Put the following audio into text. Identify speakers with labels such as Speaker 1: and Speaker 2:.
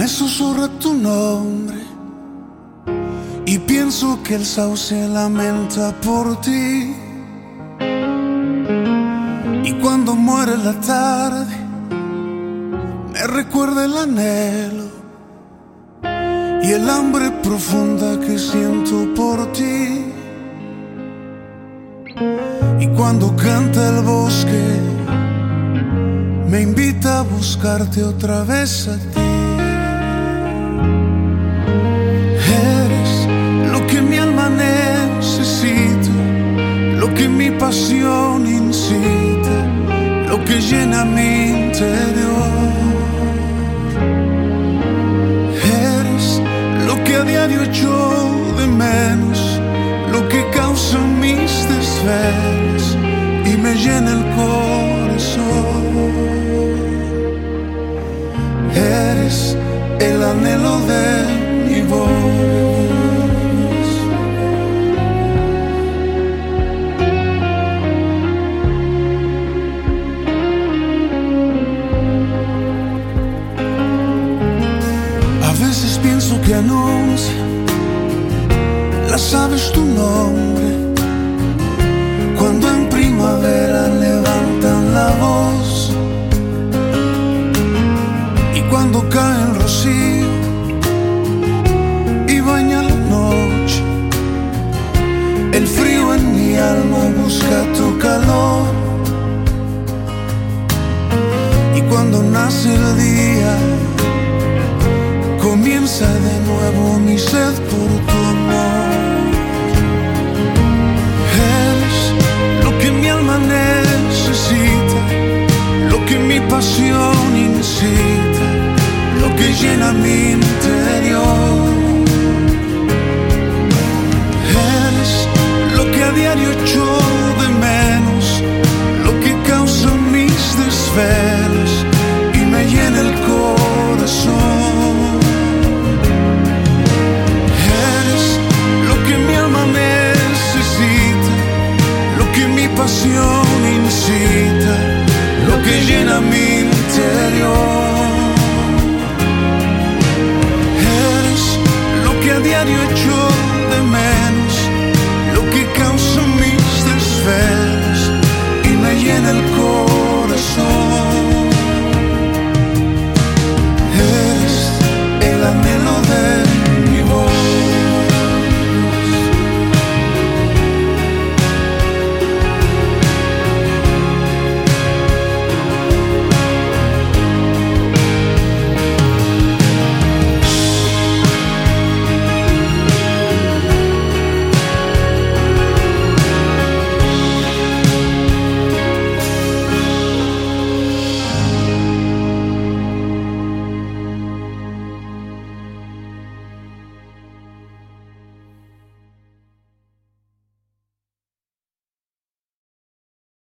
Speaker 1: Me susurra tu nombre y pienso que el sauce lamenta por ti. Y cuando muere la tarde, me recuerda el anhelo y el hambre profunda que siento por ti. Y cuando canta el bosque, me invita a buscarte otra vez a ti. Eres lo que mi alma necesita, lo que mi pasión incita, lo que llena mi interior. Eres lo que a diario echo de menos, lo que causa mis desvelos el anhelo de mi voz. A veces pienso que anuncia las aves tu nombre. Cuando el rocío y baña la noche, el frío en mi alma busca tu calor. Y cuando nace el día, comienza de nuevo mi sed por tu amor. Eres lo que mi alma necesita, lo que mi pasión lo que llena mi interior. Eres lo que a diario echo de menos, lo que causa mis desvelos menos lo que causa mis desvelos y me llena el cor.